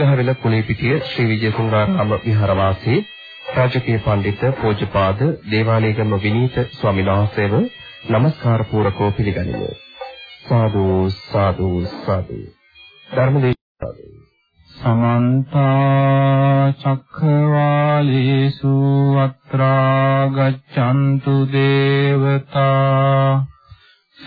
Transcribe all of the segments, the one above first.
වදාළ පොල්ගහවෙල කුලේපිටිය ශ්‍රී විජයසුන්දරාම විහාරවාසී රාජකීය පඬිත පූජ්‍යපාද දේවාලේගම විනීත ස්වාමීන් වහන්සේව নমස්කාර පූරකව පිළිගනිමු. සාදු සාදු සාදු. ධර්මදේශනාව සමන්ත චක්ඛවාලේසු අත්‍රා ගච්ඡන්තු දේවතා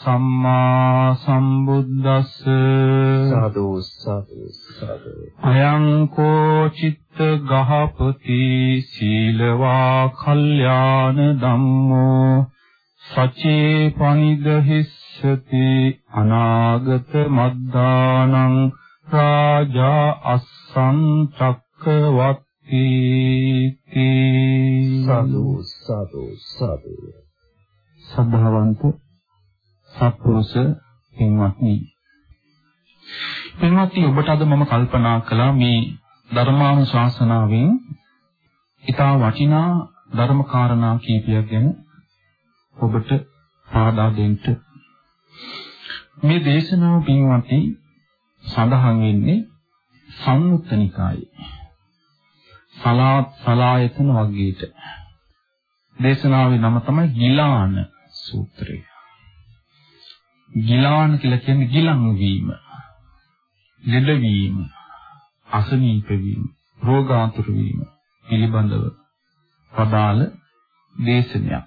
සම්මා සම්බුද්දස්ස. සාදු සාදු සාදු. අයං කෝ චිත්ත ගහපති සීලවා කල්යාණ ධම්මෝ. සචේ පනිද හිස්සති අනාගත මද්දානං රාජා අස්සං චක්කවත්ති. සාදු සාදු සාදු. සද්ධාවන්ත සත්පුරුෂ පින්වත්නි. පින්වත්නි ඔබට අද මම කල්පනා කළා මේ ධර්මානුශාසනාවෙන් ඊටා වටිනා ධර්ම කාරණා කීපයක් ගැන ඔබට පාදා දෙන්න. මේ දේශනාව පින්වත්නි සඳහන් වෙන්නේ සංයුත්ත නිකායේ. සලාත් සලායතන වර්ගයට දේශනාවේ නම තමයි ගිලාන සූත්‍රය. ගිලාන කියලා කියන්නේ ගිලන් වීම, ලෙඩ වීම, අසනීප වීම, රෝගාතුර වීම පිළිබඳව පදාල දේශනයක්.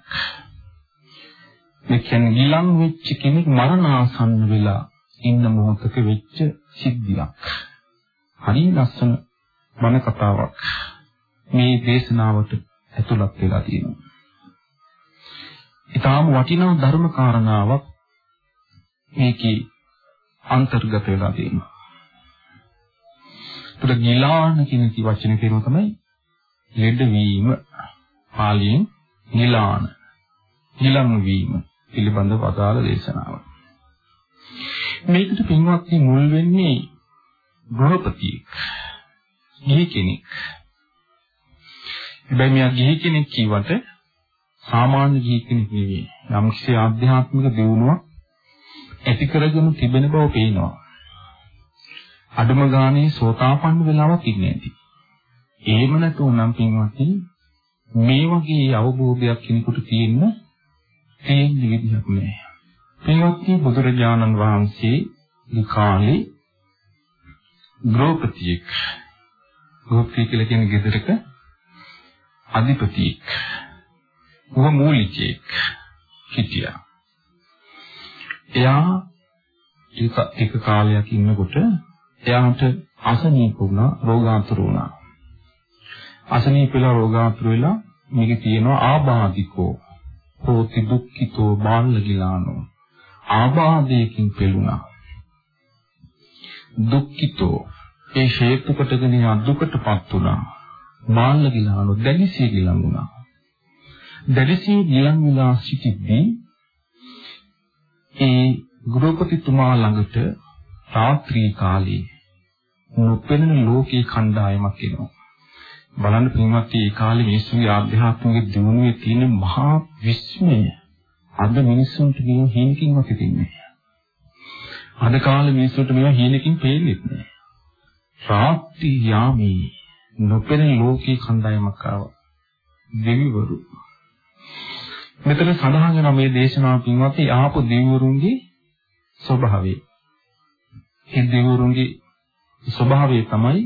මේ කියන්නේ ගිලන් වෙච්ච කෙනෙක් මරණාසන්න වෙලා ඉන්න මොහොතක වෙච්ච සිද්ධියක්. හරි ලස්සන මන කතාවක්. මේ දේශනාවට ඇතුළත් වෙලා තියෙනවා. ඊටාම වටිනා ධර්ම කාරණාවක් මේකේ අන්තර්ගත වෙලා තියෙනවා. ඒතර ගිලාන කියන කී වචනේ තේරුම තමයි ලෙඩ වීම පාලියෙන් ගිලාන. ගිලන් වීම පිළිබඳව අදාළ දේශනාව. මේකට පින්වත්නි මුල් වෙන්නේ ගෘහපතියෙක්. ගිහි කෙනෙක්. හැබැයි මෙයා ගිහි කෙනෙක් කියවට සාමාන්‍ය ගිහි කෙනෙක් නෙවෙයි. යම්කිසි ආධ්‍යාත්මික දියුණුවක් ඇති කරගෙන තිබෙන බව පේනවා. අඩුම ගානේ සෝතාපන්න වෙලාවක් ඉන්නේ නැති. එහෙම නැතුනම් පින්වත්නි මේ වගේ අවබෝධයක් කෙනෙකුට තියෙන්න තියෙන විදිහක් නෑ. පින්වත්නි බුදුරජාණන් වහන්සේ මේ කාලේ ගෘහපතියෙක් ගෘහපතිය කියලා කියන ගෙදරක අධිපතියෙක් උව මූලිකයෙක් හිටියා. එයා ඒක එක කාලයක් ඉන්නකොට එයාට අසනීප වුණා රෝගාතුර වුණා. අසනීප වෙලා රෝගාතුර වෙලා මේකේ තියෙනවා ආබාධිකෝ හෝති දුක්ඛිතෝ බාල්ලගිලානෝ ආබාධයකින් පෙළුණා. දුක්ඛිතෝ ඒ හේතු කොටගෙන දුකටපත් වුණා. බාල්ලගිලානෝ දැඩිසිය ගිලන් වුණා. දැඩිසිය ගිලන් වෙලා සිටිද්දී ඒ ගෘහපතිතුමා ළඟට රාත්‍රී කාලේ නොපෙනෙන ලෝකේ කණ්ඩායමක් එනවා. බලන්න පින්වත් මේ කාලේ මිනිස්සුන්ගේ ආධ්‍යාත්මික දියුණුවේ තියෙන මහා විස්මය අද මිනිස්සුන්ට කියන හීනකින්වත් හිතෙන්නේ අද කාලේ මිනිස්සුන්ට මේවා හීනකින් පේන්නේ නැහැ. රාත්‍රී යාමේ නොපෙනෙන ලෝකේ කණ්ඩායමක් ආවා. දෙවිවරු මෙතන සඳහන් වෙන මේ දේශනාව පින්වත්නි ආපු දෙවිවරුන්ගේ ස්වභාවය. ඒ දෙවිවරුන්ගේ ස්වභාවය තමයි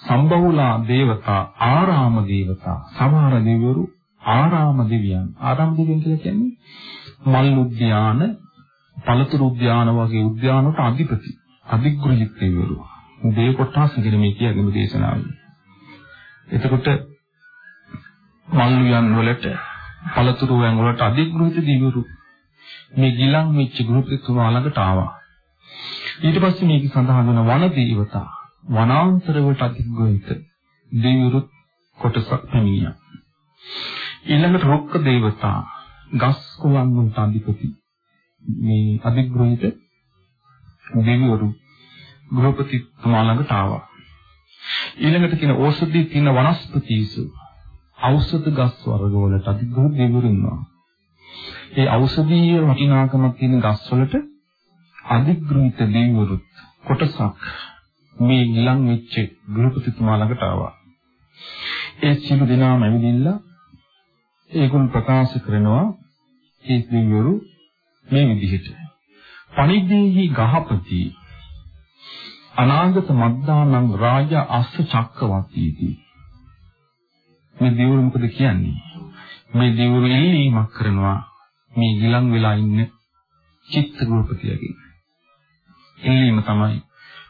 සම්බහුලා දේවතා ආරාම දේවතා සමහර දෙවිවරු ආරාම දෙවියන් ආරාම දෙවියන් කියලා කියන්නේ මල් උද්‍යාන, පළතුරු උද්‍යාන වගේ උද්‍යාන වලට අධිපති, අධිග්‍රහිත දෙවිවරු. දේව කොටස් කියන මේ කියන්නේ දේශනාවේ. එතකොට මල් උයන් වලට, පළතුරු උයන් වලට අධිග්‍රහිත දෙවිවරු මේ ගිලන් වෙච්ච ගෘහපතිතුමා ළඟට ආවා. ඊට පස්සේ මේක සඳහන් වෙන වන දේවතා වනාන්තර වලට අධිග්‍රහිත දෙවිවරුත් කොටසක් පැමිණියා. ඊළඟට රුක්ක දේවතා ගස් කොළන් වලට අධිපති මේ අධිග්‍රහිත දෙවිවරු ගෘහපතිතුමා ළඟට ආවා. ඊළඟට කියන ඕෂධි තියෙන වනස්පතිසු ඖෂධ ගස් වර්ග වලට අධිග්‍රහිත දෙවිවරු ඉන්නවා. ඒ ඖෂධීය වටිනාකමක් තියෙන ගස් වලට අධිග්‍රහිත දෙවිවරුත් කොටසක් මේ ඊළඟ වෙච්ච ගෘහපතිතුමා ළඟට ආවා. ඒ සියලු දෙනාම ඇවිදින්න ඒගොල්ලෝ ප්‍රකාශ කරනවා ඒ දෙවිවරු මේ විදිහට. පණිද්දේහි ගහපති අනාගත මද්දානං රාජ අස්ස චක්කවර්තීති. මේ දෙවිවරු මොකද කියන්නේ? මේ දෙවිවරු එල්ලීමක් කරනවා මේ ගිලන් වෙලා ඉන්න චිත්ත ගෘහපතියගේ. එල්ලීම තමයි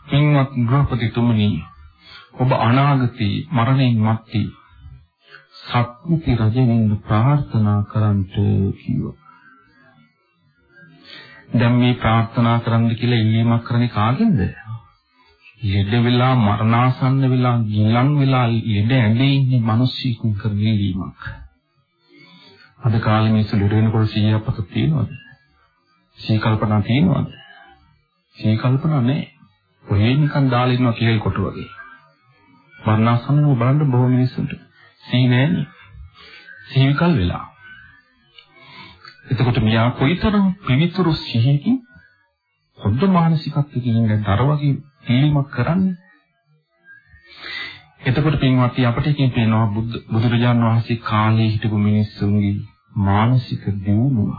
පින්වත් ගෘහපතිතුමනි ඔබ අනාගතේ මරණයන් මත්තේ සක්විති රජ වෙන්න ප්‍රාර්ථනා කරන්ට කිව්වා. දැන් මේ ප්‍රාර්ථනා කරන්න කියලා ඉල්ලීමක් කරන්නේ කාගෙන්ද? ලෙඩ වෙලා මරණාසන්න වෙලා ගිලන් වෙලා ලෙඩ ඇඳේ ඉන්න මිනිස්සුන් කරන ඉල්ලීමක්. අද කාලේ මිනිස්සු ලෙඩ වෙනකොට සීය අපත තියෙනවද? සී කල්පනා තියෙනවද? සී කල්පනා නැහැ. ඔය නිකන් දාලා ඉන්නවා කියලා කොට වගේ. මරණාසන්නව බලන්න බොහෝ මිනිස්සුන්ට සිහි නැන්නේ. සිහි විකල් වෙලා. එතකොට මියා කොයිතරම් පිවිතුරු සිහියකින් හොඳ මානසිකත්වයකින් ඉන්න දර වගේ පිළිමක් කරන්නේ. එතකොට පින්වත්නි අපිට එකකින් පේනවා බුදු බුදුරජාණන් වහන්සේ කාලේ හිටපු මිනිස්සුන්ගේ මානසික දියුණුව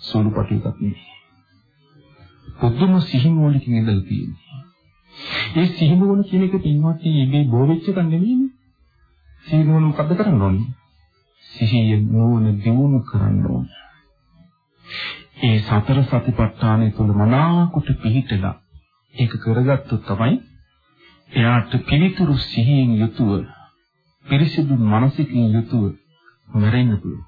සුළුපටු එකක් නෙවෙයි. පුදුම සිහිනුවණකින් ඉඳලා තියෙනවා. ඒ සිහිනුවණ කියන එක පින්වත්නි මේ බෝ වෙච්ච එකක් නෙවෙයිනේ. සිහිනුවන මොකද කරන්න ඕනේ? සිහිය නුවණ දියුණු කරන්න ඕනේ. ඒ සතර සතිපට්ඨානය තුළ මනාකොට පිහිටලා ඒක කරගත්තොත් තමයි එයාට පිළිතුරු සිහියෙන් යුතුව පිරිසිදු මනසකින් යුතුව මැරෙන්න පුළුවන්.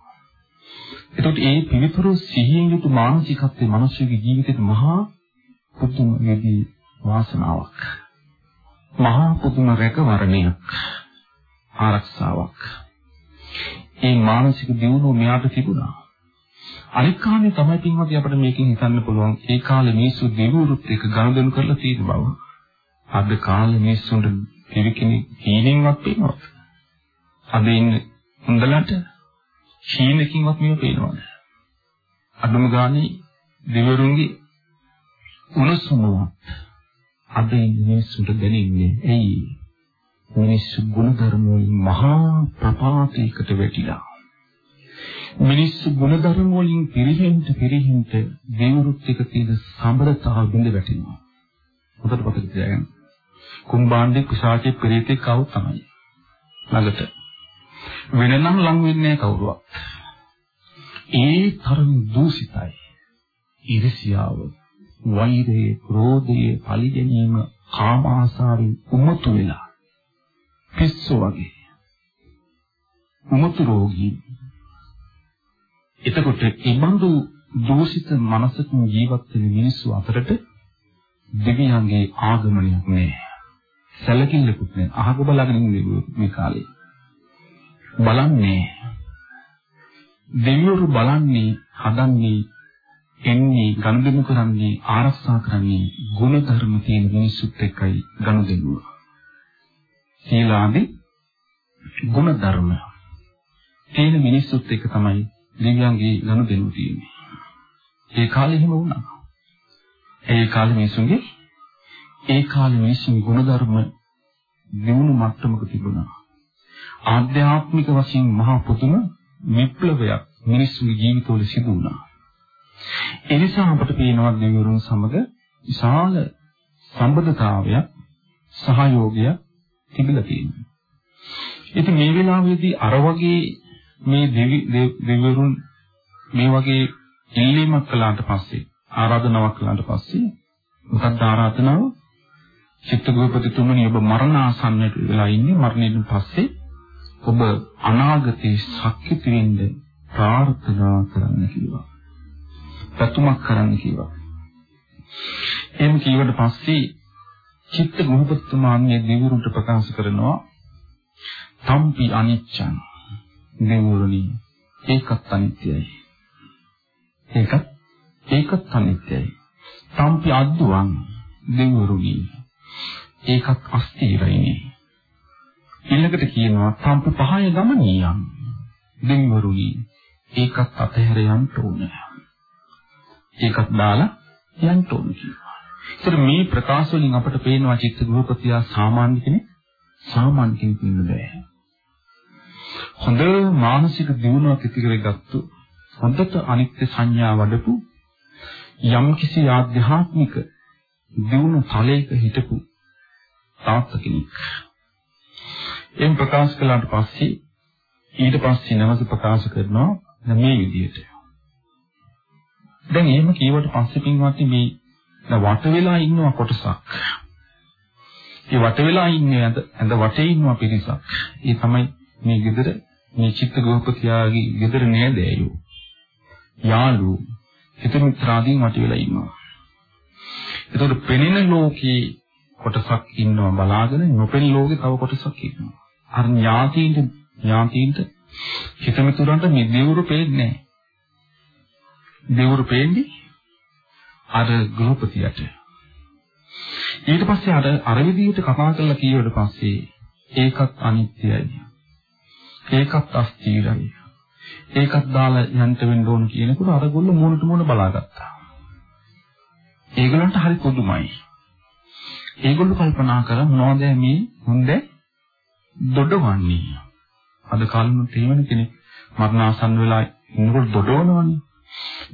එතකොට ඒ පිළිතුරු සිහියෙන් යුතු මානසිකත්වයේ මිනිස්සුගේ ජීවිතේට මහා පුදුම වේදී වාසනාවක්. මහා පුදුම රැකවරණයක්. ආරක්ෂාවක්. ඒ මානසික දියුණුව මෙයාට තිබුණා. අනිත් කාරණේ තමයි පින්වත්නි අපිට මේකෙන් හිතන්න පුළුවන් ඒ කාලේ මිනිස්සු දෙවිවරුත් එක්ක ගනුදෙනු කරලා තියෙන බව. අද කාලේ මිනිස්සුන්ට පිළිකිනි හීනෙන්වත් පේනවද? අද ඉන්න හොඳලට හීනකින්වත් මේව පේනවද? අඩුම ගානේ දෙවිවරුන්ගේ උණුසුමවත් අද ඉන්න මිනිස්සුන්ට දැනෙන්නේ ඇයි? මිනිස්සු ගුණධර්ම වලින් මහා ප්‍රපාතයකට වැටිලා මිනිස්සු ගුණධර්ම වලින් පිරිහෙන්න පිරිහෙන්න දේවරුත් එක තියෙන සම්බරතාව බිඳ වැටෙනවා. හොඳට මතක තියාගන්න. කුම්බාණ්ඩේ කුසාචේ පෙරේතේ කව තමයි? ළඟට. වෙනනම් ලං වෙන්නේ කවුරුවත්? ඒ තරම් දූෂිතයි. ඊර්ෂියාව වෛරය ක්‍රෝධය පරිජනීම කාම ආසාවෙන් උමතු වෙලා. පිස්සු වගේ. මුතු රෝගී. එතකොට ඉබඳු දෝෂිත මනසකින් ජීවත් වෙන මිනිස්සු අතරට දෙවියන්ගේ ආගමනයක් නෑ. සැලකිල්ලකුත් නෑ. අහක බලාගෙන ඉන්නේ මේ කාලේ. බලන්නේ දෙවියෝ බලන්නේ හදන්නේ එන්නේ ගනුදෙනු කරන්නේ ආරක්ෂා කරන්නේ ගුණ ධර්ම තියෙන මිනිස්සුත් එක්කයි ගනුදෙනුව. සීලාදී ගුණ ධර්ම තේන මිනිස්සුත් එක තමයි දෙවියන්ගේ ගනුදෙනු තියෙන්නේ. ඒ කාලේ එහෙම වුණා. ඒ කාලේ මිනිසුන්ගේ ඒ කාලේ මිනිසුන්ගේ ගුණ ධර්ම දිනු මට්ටමක තිබුණා. ආධ්‍යාත්මික වශයෙන් මහා පුදුම විප්ලවයක් මිනිස්සුගේ ජීවිතවල සිදු වුණා. ඒ නිසා අපට පේනවා දෙවිවරුන් සමග විශාල සම්බන්ධතාවයක් සහයෝගයක් තිබිලා තියෙනවා. ඉතින් මේ වෙලාවේදී අර වගේ මේ දෙවි දෙවිවරුන් මේ වගේ ඉල්ලීමක් කළාට පස්සේ ආරාධනාවක් කළාට පස්සේ මොකක්ද ආරාධනාව? චිත්තගෝපතිතුමනි ඔබ මරණාසන්නට වෙලා ඉන්නේ මරණයෙන් පස්සේ ඔබ අනාගතේ ශක්තිත වෙන්න ප්‍රාර්ථනා කරන්න කිව්වා. පැතුමක් කරන්න කිව්වා. එහෙම කීවට පස්සේ චිත්ත ගෘහපතිතුමාගේ දෙවිවරුන්ට ප්‍රකාශ කරනවා තම්පි අනිච්චං දෙවිවරුනි ඒකත් අනිත්‍යයි. ඒකත් ඒකත් අනිත්‍යයි. තම්පි අද්දුවන් දෙවිවරුනි ඒකත් අස්තිරයිනේ. ඊළඟට කියනවා තම්පි පහය ගමනියන් දෙවිවරුනි ඒකත් අතහැර යන්න ඕනේ. ඒකත් දාලා යන්න ඕනේ කියනවා. ඒතර මේ ප්‍රකාශ වලින් අපට පේනවා චිත්ත ගෘහපතියා සාමාන්‍ය කෙනෙක් සාමාන්‍ය කෙනෙක් නෙමෙයි බෑ. හොඳ මානසික දියුණුවක් ඇති කරගත්තු හොඳට අනිත්‍ය සංඥා වඩපු යම්කිසි ආධ්‍යාත්මික දියුණු ඵලයක හිටපු තාත්ත කෙනෙක්. එම් ප්‍රකාශ කළාට පස්සේ ඊට පස්සේ නැවත ප්‍රකාශ කරනවා මේ විදිහට. දැන් එහෙම කීවට පස්සේ පින්වත්නි මේ වට වෙලා ඉන්නවා කොටසක්. ඒ වට වෙලා ඉන්නේ ඇඳ ඇඳ වටේ ඉන්නවා පිරිසක්. ඒ තමයි මේ ගෙදර මේ චිත්ත ගෝපතියාගේ ගෙදර නේද ඇයෝ. යාළු හිත මිත්‍රාදීන් වට වෙලා ඉන්නවා. ඒතකොට පෙනෙන ලෝකේ කොටසක් ඉන්නවා බලාගෙන නොපෙනෙන ලෝකේ තව කොටසක් ඉන්නවා. අර ඥාතීන්ට ඥාතීන්ට හිත මිතුරන්ට මේ දෙවුරු පේන්නේ නැහැ. දෙවුරු පේන්නේ අර ගෘහපතියට. ඊට පස්සේ අර අර විදිහට කතා කරලා කීවට පස්සේ ඒකත් අනිත්‍යයි. ඒකත් අස්ථිරයි. ඒකත් දාලා යන්න වෙන්න ඕන කියනකොට අරගොල්ලෝ මූණට මූණ බලාගත්තා. ඒගොල්ලන්ට හරි පුදුමයි. ඒගොල්ලෝ කල්පනා කර මොනවද මේ හොඳ දොඩවන්නේ. අද කාලෙම තේමන කෙනෙක් මරණාසන්න වෙලා ඉන්නකොට දොඩවනවනේ.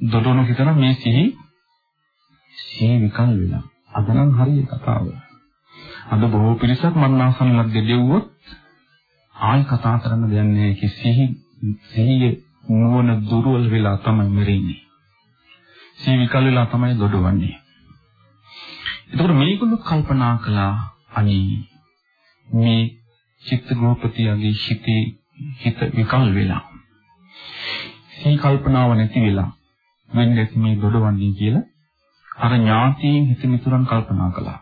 දොඩවන හිතන මේ සිහි සිහි විකල් වෙලා. අද නම් හරිය කතාව. අද බොහෝ පිරිසක් මරණාසන්න ලද්දේ දෙව්වොත් ආයි කතා කරන්න දෙයක් නැහැ. කිසිහි සිහිය නුවණ දුර්වල වෙලා තමයි මැරෙන්නේ. සිහි විකල් වෙලා තමයි දොඩවන්නේ. එතකොට මේගොල්ලෝ කල්පනා කළා අනේ මේ චිත්ත ගෝපතියගේ හිතේ හිත විකල් වෙලා. සිහි කල්පනාව නැති වෙලා වෙන්නේ මේ දොඩවන්නේ කියලා අර ඥාතීන් හිත මිතුරන් කල්පනා කළා.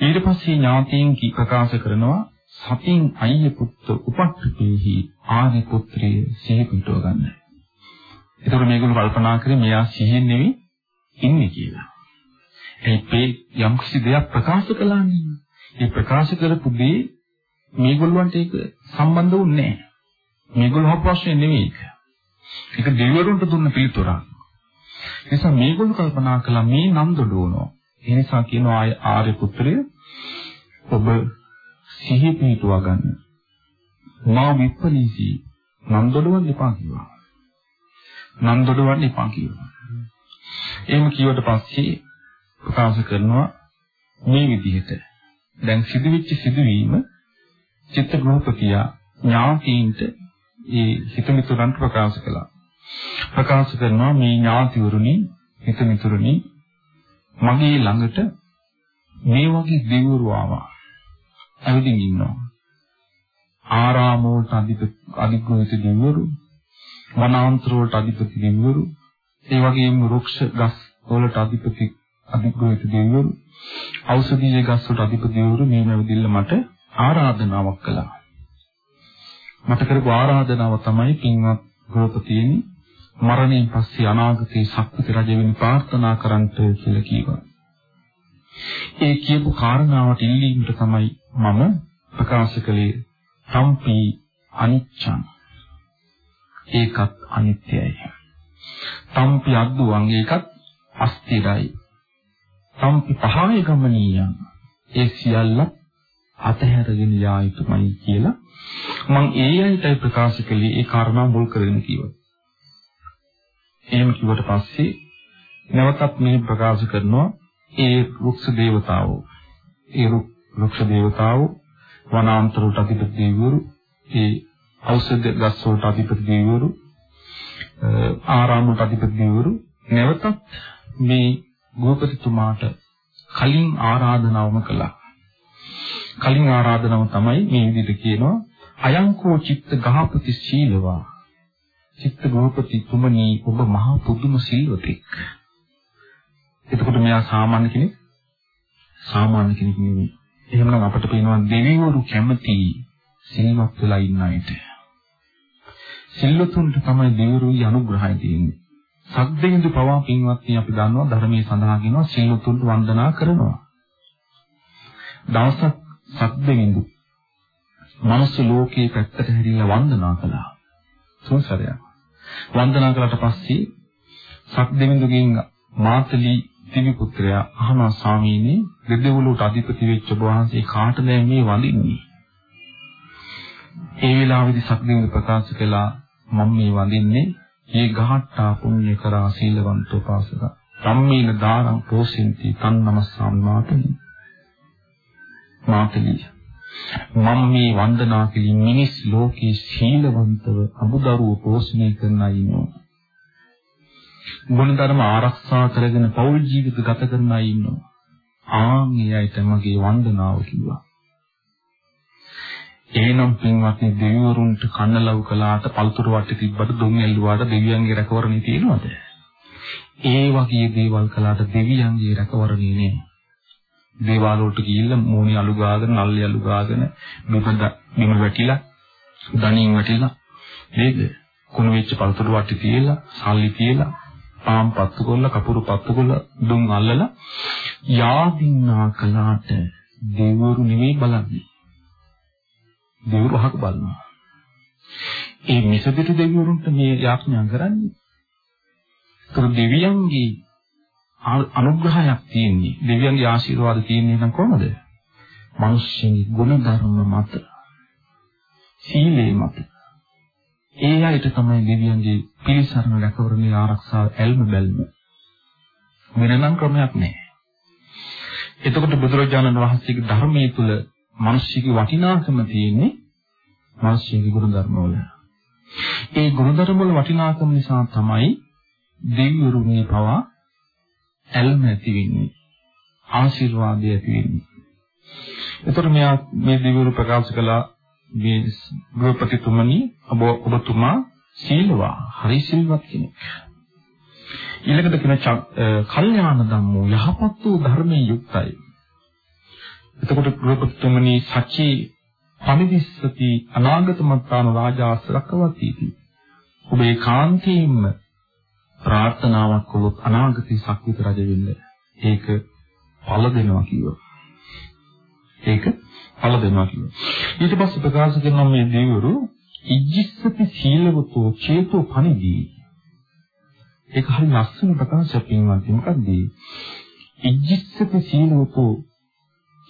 ඊට පස්සේ ඥාතීන් කී ප්‍රකාශ කරනවා සතින් අයිය පුත්ත උපට්ඨපේහි ආර්ය පුත්‍රය සිහි පිටව ගන්න. ඒතකොට මේගොල්ලෝ කල්පනා කරේ මෙයා සිහියෙන් නෙවෙයි ඉන්නේ කියලා. ඒ යම් කිසි දෙයක් ප්‍රකාශ කළානේ. ඒ ප්‍රකාශ කරපු දේ මේගොල්ලන්ට ඒක සම්බන්ධ වුණේ නැහැ. මේගොල්ලෝ ප්‍රශ්නේ නෙවෙයි ඒක. ඒක දෙවිවරුන්ට දුන්න පිළිතුරක්. ඒ නිසා මේගොල්ලෝ කල්පනා කළා මේ නම් දොඩවනවා. ඒ නිසා කියනවා ආර්ය පුත්‍රය ඔබ සිහි පිටුවා ගන්න. මා විප්පලීසි නම් දොඩවන්න එපා කිව්වා. නම් දොඩවන්න එපා කිව්වා. එහෙම කිව්වට පස්සේ ප්‍රකාශ කරනවා මේ විදිහට දැන් සිදුවෙච්ච සිදුවීම චිත්ත ගෘහපතියා ඥාතීන්ට ඒ හිතමිතුරන්ට ප්‍රකාශ කළා. ප්‍රකාශ කරනවා මේ ඥාතිවරුනි හිතමිතුරුනි මගේ ළඟට මේ වගේ දෙවිවරු ආවා. ඇවිදින් ඉන්නවා. ආරාමෝට අධිපති අධිග්‍රහිත දෙවිවරු, වනාන්තර වලට අධිපති දෙවිවරු, ඒ වගේම වෘක්ෂ ගස් වලට අධිපති අධිග්‍රහිත දෙවිවරු, ඖෂධීය ගස් වලට අධිපති දෙවිවරු මේ මෙවදිල්ල මට ආරාධනාවක් කළා. මට කරපු ආරාධනාව තමයි පින්වත් ගෘහපතියනි මරණයෙන් පස්සේ අනාගතේ ශක්ති රජ වෙන්න ප්‍රාර්ථනා කරන්ට කියලා කිව්වා. ඒ කියපු කාරණාවට ඉල්ලීමට තමයි මම ප්‍රකාශ කළේ සම්පි අනිච්චං ඒකත් අනිත්‍යයි. සම්පි අද්දුවන් ඒකත් අස්තිරයි. සම්පි පහය ගමනීයං ඒ සියල්ල අතහැරගෙන යා යුතුමයි කියලා මම ඒ අයටයි ප්‍රකාශ කළේ ඒ කාරණා මුල් කරගෙන කිව්වා. එහෙම කිව්වට පස්සේ නැවතත් මේ ප්‍රකාශ කරනවා ඒ වෘක්ෂ දේවතාවෝ ඒ වෘක්ෂ දේවතාවෝ වනාන්තරවලට අධිපති දෙවිවරු ඒ ඖෂධ ගස් වලට අධිපති දෙවිවරු ආරාමයට අධිපතිවරු නැවතත් මේ ගෘහපතිතුමාට කලින් ආරාධනාවම කළා. කලින් ආරාධනාව තමයි මේ විදිහට කියනවා අයංකෝ චිත්ත ගහපති සීලවා චිත්ත ගෘහපති තුමනි ඔබ මහා පුදුම සිල්වතෙක්. එතකොට මෙයා සාමාන්‍ය කෙනෙක් සාමාන්‍ය කෙනෙක් නෙවෙයි. එහෙමනම් අපිට පේනවා දෙවිවරු කැමති සිල්වත් වෙලා ඉන්න අයට. සිල්වතුන්ට තමයි දෙවිවරුගේ අනුග්‍රහය තියෙන්නේ. සද්දෙන්දු පවා පින්වත්නි අපි දන්නවා ධර්මයේ සඳහන් වෙනවා සිල්වතුන්ට වන්දනා කරනවා. දවසක් සද්දෙන්දු මනුස්ස ලෝකයේ පැත්තට හැරිලා වන්දනා කළා. තුන්සරයක්. වන්දනා කළාට පස්සේ සද්දෙන්දුගෙන් මාතලි දිවි පුත්‍රයා අහනවා ස්වාමීනි දෙදෙව්ලොවට අධිපති වෙච්ච ඔබ වහන්සේ කාටද මේ වඳින්නේ? ඒ වෙලාවේදී සක්දිවිඳ ප්‍රකාශ කළා මම මේ වඳින්නේ මේ ගහට්ටා පුණ්‍ය කරා සීලවන්තෝ පාසක. සම්මීන දානං පෝසින්ති තන් නමස්සාමි මාතලි. මාතලි. මම මේ වන්දනා කිලි මිනිස් ලෝකේ සීලවන්තව අමුදරුව පෝෂණය කරන අය ඉන්නවා ගුණධර්ම ආරක්ෂා කරගෙන පෞල් ජීවිත ගත කරන අය ඉන්නවා. ආන් ඒ අයට මගේ වන්දනාව කිව්වා. එහෙනම් පින්වත්නි දෙවිවරුන්ට කන්නලව් කළාට පළතුරු වටේ තිබ්බට දුම් ඇල්ලුවාට දෙවියන්ගේ රැකවරණේ තියෙනවද? ඒ වගේ දේවල් කළාට දෙවියන්ගේ රැකවරණේ නෑ. දේවාල වලට ගිහිල්ලා මූණේ අලු ගාගෙන, නල්ලේ අලු ගාගෙන, බිම බිම වැටිලා, දණින් වැටිලා, නේද? කුණු වෙච්ච පළතුරු වටේ තියලා, සල්ලි තියලා, පාම් පත්තු කරලා, කපුරු පත්තු කරලා, දුම් අල්ලලා යාදින්නා කළාට දෙවිවරු නෙවෙයි බලන්නේ. දෙවිවරු අහක බලනවා. ඒ මිසදිට දෙවිවරුන්ට මේ යාඥා කරන්නේ. ඒතර දෙවියන්ගේ අනුග්‍රහයක් තියෙන්නේ. දෙවියන්ගේ ආශිර්වාද තියෙන්නේ නම් කොහොමද? මිනිස්සුන්ගේ ගුණ ධර්ම මත සීලේ මත ඒ අයට තමයි දෙවියන්ගේ පිළිසරණ රැකවරණේ ආරක්ෂාව ඇල්ම බැල්ම වෙනනම් ක්‍රමයක් නැහැ. එතකොට බුදුරජාණන් වහන්සේගේ ධර්මයේ තුල මිනිස්සුගේ වටිනාකම තියෙන්නේ මිනිස්සුගේ ගුණධර්ම වල. ඒ ගුණධර්ම වල වටිනාකම නිසා තමයි දෙවිවරුන්ගේ පවා ඇල්ම ඇති වෙන්නේ. ආශිර්වාදය ඇති වෙන්නේ. එතකොට මෙයා මේ දෙවිවරු ප්‍රකාශ කළා මේ ගෘහපතිතුමනි ඔබ ඔබතුමා සීලවා හරි සිල්වත් කෙනෙක්. ඊළඟට කියන කල්යාණ ධම්මෝ යහපත් වූ ධර්මයෙන් යුක්තයි. එතකොට ගෘහපතිතුමනි සචී පනිවිස්සති අනාගත මත්තාන රාජාස රකවතිති. ඔබ ඒකාන්තයෙන්ම ප්‍රාර්ථනාවක් කළොත් අනාගතේ සක්විත රජ වෙන්න ඒක ඵල දෙනවා කිව්වා. ඒක ඵල දෙනවා කිව්වා. ඊට පස්සේ ප්‍රකාශ කරන මේ දෙවිවරු ඉජ්ජිස්සති සීලවතෝ චේතෝ පනිදී. ඒක හරි ලස්සන ප්‍රකාශයක් පින්වත්නි මොකද්ද? ඉජ්ජිස්සති සීලවතෝ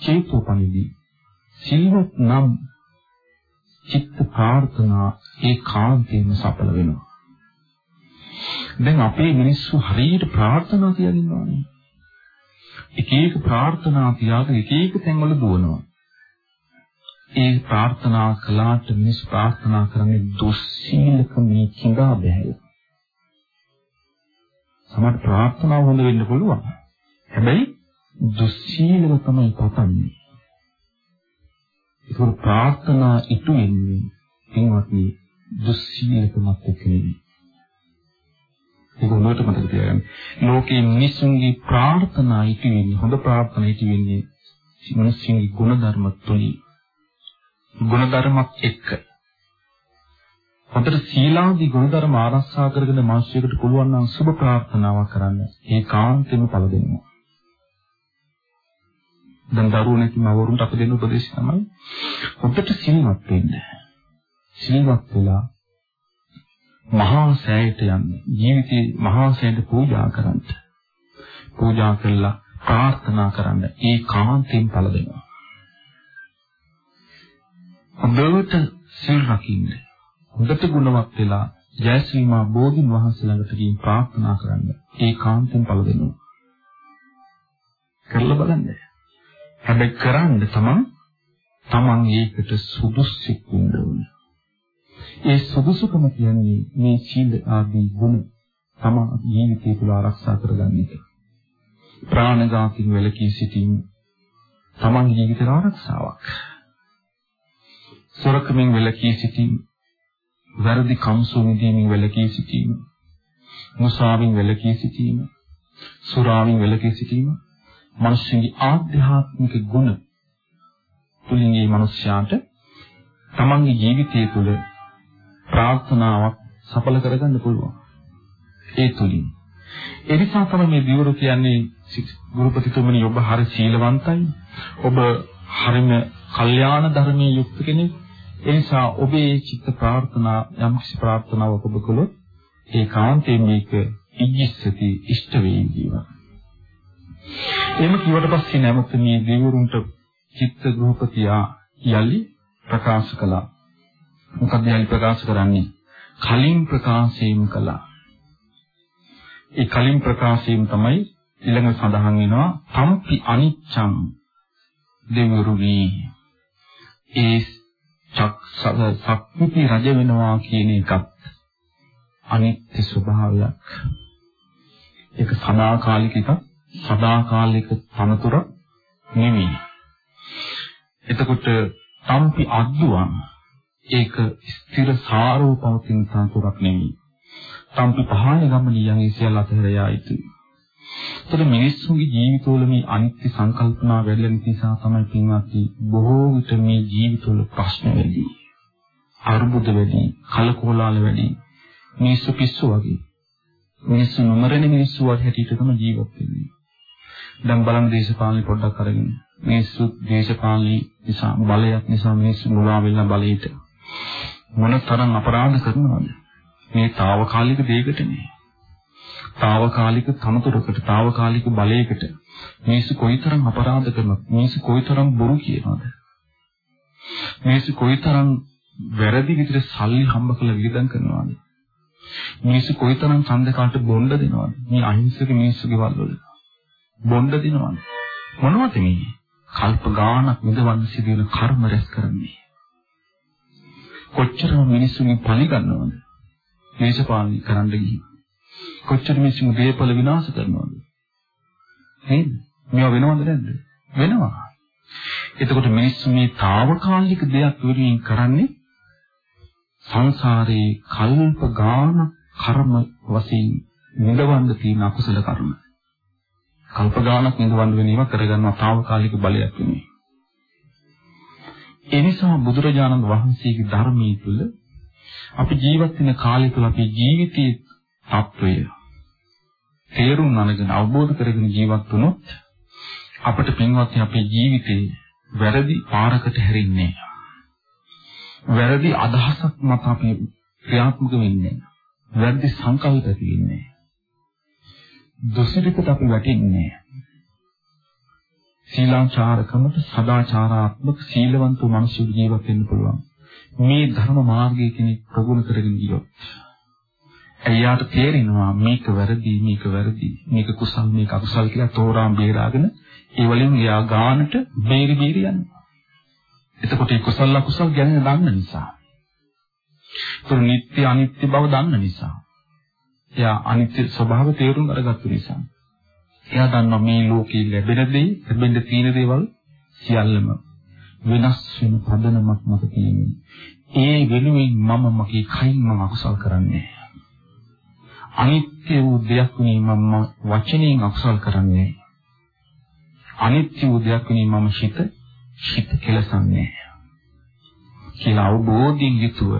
චේතෝ පනිදී. සිල්වත් නම් චිත්ත ප්‍රාර්ථනා ඒකාන්තයෙන්ම සඵල වෙනවා. දැන් අපේ මිනිස්සු හරියට ප්‍රාර්ථනා තියගෙන ඉන්නවානේ. එක එක ප්‍රාර්ථනා තියාගෙන එක එක තැන්වල දුවනවා. ඒ ප්‍රාර්ථනා කළාට මිනිස් ප්‍රාර්ථනා කරන්නේ දුස්සීලකම කිඳා බැහැ. සමහර ප්‍රාර්ථනාව හොඳ වෙන්න පුළුවන්. හැබැයි දුස්සීලව තමයි පතන්නේ. ඒක ප්‍රාර්ථනා ඉටු වෙන්නේ පින්වත්නි දුස්සීලකමත් එක්ක නෙවෙයි. ඒක උනට මතක තියාගන්න. ලෝකේ මිනිසුන්ගේ ප්‍රාර්ථනා ඉටු වෙන්නේ හොඳ ප්‍රාර්ථනා ඉටු වෙන්නේ මිනිසුන්ගේ ගුණධර්ම තුලින්. ගුණධර්මත් එක්ක. හොඳට සීලාදී ගුණධර්ම ආරක්ෂා කරගෙන මානසිකට පුළුවන් නම් සුබ ප්‍රාර්ථනාවක් කරන්න. ඒකාන්තයෙන්ම පළ දෙනවා. දැන් දරුවෝ නැති මවරුන්ට අප දෙන්න උපදේශ තමයි හොඳට සිල්වත් වෙන්න. සිල්වත් වෙලා මහා සෑයට යන්න. ජීවිතේ මහා සෑයට පූජා කරන්න. පූජා කළා ප්‍රාර්ථනා කරන්න. ඒ කාන්තෙන් පළ දෙනවා. හොඳට සිල් රකින්න. හොඳට ගුණවත් වෙලා ජයශ්‍රීමා බෝධින් වහන්සේ ළඟට ගිහින් ප්‍රාර්ථනා කරන්න. ඒ කාන්තෙන් පළ දෙනවා. කරලා බලන්න. හැබැයි කරන්න තමන් තමන් ඒකට සුදුස්සෙක් වෙන්න ඕනේ. ඒ සුදුසුකම කියන්නේ මේ සීල ආදී ගුණ තම ජීවිතය තුළ ආරක්ෂා කරගන්න එක. ප්‍රාණඝාතයෙන් වැළකී සිටීම තමන්ගේ ජීවිතේ ආරක්ෂාවක්. සොරකමින් වැළකී සිටීම, වැරදි කම්සු විදීමෙන් වැළකී සිටීම, මුසාවෙන් වැළකී සිටීම, සුරාවෙන් වැළකී සිටීම, මිනිස්සුන්ගේ ආධ්‍යාත්මික ගුණ තුලින් මේ මිනිස්යාට තමන්ගේ ජීවිතය තුළ ප්‍රාර්ථනාවක් සඵල කරගන්න පුළුවන්. ඒ තුලින්. ඒ නිසා තමයි මේ දිවුරු කියන්නේ ගුරුපතිතුමනි ඔබ හරි සීලවන්තයි. ඔබ හරිම කල්යාණ ධර්මයේ යුක්ත කෙනෙක්. ඒ නිසා ඔබේ චිත්ත ප්‍රාර්ථනා යම් කිසි ප්‍රාර්ථනාවක් ඔබ කළොත් ඒකාන්තයෙන් මේක ඉජ්ජිස්සති ඉෂ්ට වේ කියනවා. එහෙම කිව්වට පස්සේ නැවත මේ දෙවිවරුන්ට චිත්ත ගෘහපතියා යලි ප්‍රකාශ කළා. මොකද යලි ප්‍රකාශ කරන්නේ? කලින් ප්‍රකාශයෙන් කළා. ඒ කලින් ප්‍රකාශයෙන් තමයි ඊළඟ සඳහන් වෙනවා සම්පි අනිච්ඡං දෙවිවරුනි ඒ සක්විති රජ වෙනවා කියන එකත් අනිත්‍ය ස්වභාවයක්. ඒක සදාකාලික එකක් සදාකාලික තනතුරක් නෙමෙයි එතකොට සම්පි අද්දුවන් ඒක ස්ථිර සාරව පවතින තනතුරක් නෙමෙයි සම්පි පහය ගමනියන් ඒ සියල්ල අතහැර යා යුතුයි. ඒතර මිනිස්සුන්ගේ ජීවිතවල මේ අනිත්‍ය සංකල්පනා වැඩෙන නිසා තමයි පින්වත්නි බොහෝ විට මේ ජීවිතවල ප්‍රශ්න වැඩි. අරුබුද වැඩි, කලකෝලාල වැඩි. මිනිස්සු පිස්සු වගේ. මිනිස්සු නොමරන මිනිස්සු වගේ හැටියට තමයි ජීවත් වෙන්නේ. දැන් බලන්න දේශපාලනේ පොඩ්ඩක් අරගෙන. මිනිස්සු දේශපාලනේ නිසා බලයක් නිසා මිනිස්සු මුලා වෙලා බලයට මොන තරම් අපරාධ කරනවද? මේ తాවකාලික දෙයකට නේ. తాවකාලික තනතුරකට, తాවකාලික බලයකට මිනිස්සු කොයිතරම් අපරාධ කරනවද? මිනිස්සු කොයිතරම් බොරු කියනවද? මිනිස්සු කොයිතරම් වැරදි විදිහට සල්ලි හම්බ කරලා වියදම් කරනවද? මිනිස්සු කොයිතරම් ඡන්ද කාට බොණ්ඩ දෙනවද? මේ අහිංසක මිනිස්සු ගෙවල් වල. බොණ්ඩ දෙනවද? මොනවද මේ? කල්ප ගානක් විඳවන්න සිදුවෙන කර්ම රැස් කරන්නේ. කොච්චර මිනිස්සුන්ගේ පලි ගන්නවද? දේශපාලනය කරන්න ගිහින්. කොච්චර මිනිස්සුන්ගේ දේපල විනාශ කරනවද? නේද? මේවා වෙනවද නැද්ද? වෙනවා. එතකොට මිනිස්සු මේ తాවකාලික දෙයක් වෙනුවෙන් කරන්නේ සංසාරේ කල්ප ගාන කර්ම වශයෙන් නිදවන්න තියෙන අකුසල කර්ම. කල්ප ගානක් නිදවන්න වෙන ඒවා කරගන්නවා తాවකාලික බලයක් වෙනුවෙන්. ඒ නිසා බුදුරජාණන් වහන්සේගේ ධර්මයේ තුල අපි ජීවත් වෙන කාලය තුල අපේ ජීවිතයේ తත්වය තේරුම් අරගෙන අවබෝධ කරගෙන ජීවත් වුණොත් අපිට පින්වත්නි අපේ ජීවිතේ වැරදි පාරකට හැරෙන්නේ වැරදි අදහසක් මත අපි ක්‍රියාත්මක වෙන්නේ වැරදි සංකල්ප ඇති වෙන්නේ දුසිරිතට අපි වැටෙන්නේ ශීලාචාරකමට සදාචාරාත්මක සීලවන්ත මිනිසු ජීවත් වෙන්න පුළුවන්. මේ ධර්ම මාර්ගය කෙනෙක් ප්‍රගුණ කරගෙන ගියොත් එයාට තේරෙනවා මේක වැරදි මේක වැරදි මේක කුසල් මේක අකුසල් කියලා තෝරාම් බේරාගෙන ඒ වලින් එයා ගානට බේරි බේරි යනවා. එතකොට ඒ කුසල අකුසල් ගැන දන්න නිසා. ඒතර නිත්‍ය අනිත්‍ය බව දන්න නිසා. එයා අනිත්‍ය ස්වභාව තේරුම් අරගත්තු නිසා. එයා දන්නවා මේ ලෝකේ ලැබෙන දේ, ලැබෙන්න තියෙන දේවල් සියල්ලම වෙනස් වෙන පදනමක් මත තියෙන්නේ. ඒ වෙනුවෙන් මම මගේ කයින් මම අකුසල් කරන්නේ අනිත්‍ය වූ දෙයක් නේ මම වචනයෙන් අකුසල් කරන්නේ. අනිත්‍ය වූ දෙයක් නේ මම හිත හිත කෙලසන්නේ. කියලා අවබෝධයෙන් යුතුව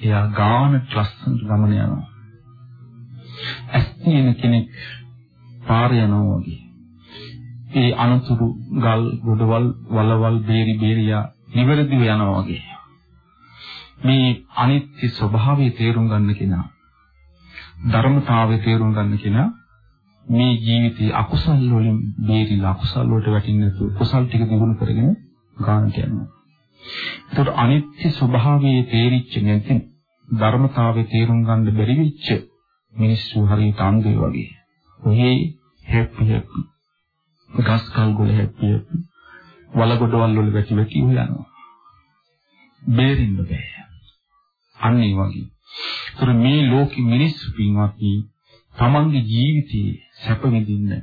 එයා ගානට ලස්සනට ගමන යනවා. ඇස්තින කෙනෙක් පාර යනවා වගේ. ඒ අනතුරු ගල් ගොඩවල් වලවල් බේරි බේරියා නිවැරදිව යනවා වගේ. මේ අනිත්‍ය ස්වභාවය තේරුම් ගන්න කෙනා ධර්මතාවය තේරුම් ගන්න කෙනා මේ ජීවිතයේ අකුසල් වලින් බේරිලා අකුසල් වලට වැටෙන්නේ නැතුව කුසල් ටික දිනු කරගෙන ගානට යනවා. ඒකට අනිත්‍ය ස්වභාවයේ තේරිච්ච නැති ධර්මතාවයේ තේරුම් ගන්න බැරි වෙච්ච මිනිස්සු හරියට අන්ධය වගේ. ඔහේ හැපි හැපි. ගස්කල් වල හැපි හැපි. වල ගොඩවල් වල වැටි වැටි යනවා. බේරෙන්න බෑ. අන්න ඒ වගේ. ඒතර මේ ලෝකෙ මිනිස්සු පින්වත්නි තමන්ගේ ජීවිතයේ සැප විඳින්න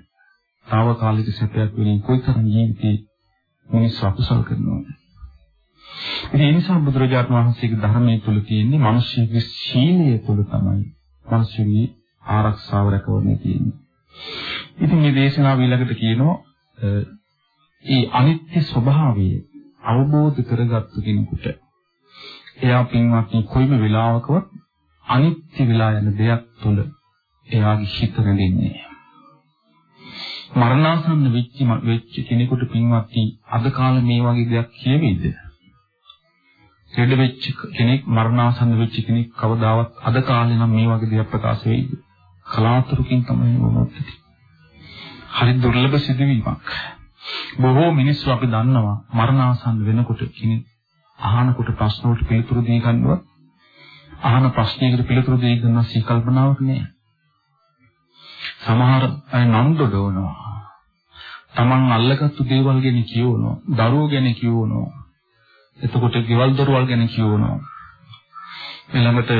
తాවකාලික සැපයක් වෙනින් කොයිතරම් ජීවිතේ මිනිස්සු අකුසල් කරනවද? ඒ නිසා බුදුරජාණන් වහන්සේගේ ධර්මයේ තුල තියෙන්නේ මිනිස්සුගේ ශීලය තුල තමයි මිනිස්සුගේ ආරක්ෂාව රැකවන්නේ තියෙන්නේ. ඉතින් මේ දේශනාව ඊළඟට කියනවා ඒ අනිත්‍ය ස්වභාවය අවබෝධ කරගත්තු කෙනෙකුට එයා පින්වත්නි කොයිම වෙලාවකවත් අනිත්‍ය වෙලා යන දෙයක් තුළ එයාගේ හිත රැඳෙන්නේ මරණාසන්න වෙච්ච වෙච්ච කෙනෙකුට පින්වත්නි අද කාලේ මේ වගේ දෙයක් කියවෙයිද? හෙඩ වෙච්ච කෙනෙක් මරණාසන්න වෙච්ච කෙනෙක් කවදාවත් අද කාලේ නම් මේ වගේ දෙයක් ප්‍රකාශ වෙයිද? කලාතුරකින් තමයි වුණොත් හරි දුර්ලභ සිදුවීමක්. බොහෝ මිනිස්සු අපි දන්නවා මරණාසන්න වෙනකොට කෙනෙක් අහනකොට ප්‍රශ්න වලට පිළිතුරු දී ගන්නවත් අහන ප්‍රශ්නයකට පිළිතුරු දී ගන්න සී කල්පනාවක් නෑ. සමහර අය නම් දොඩවනවා. Taman අල්ලගත්තු දේවල් ගැන කියවනවා, දරුවෝ ගැන කියවනවා. එතකොට ගෙවල් දොරවල් ගැන කියවනවා. ඊළඟට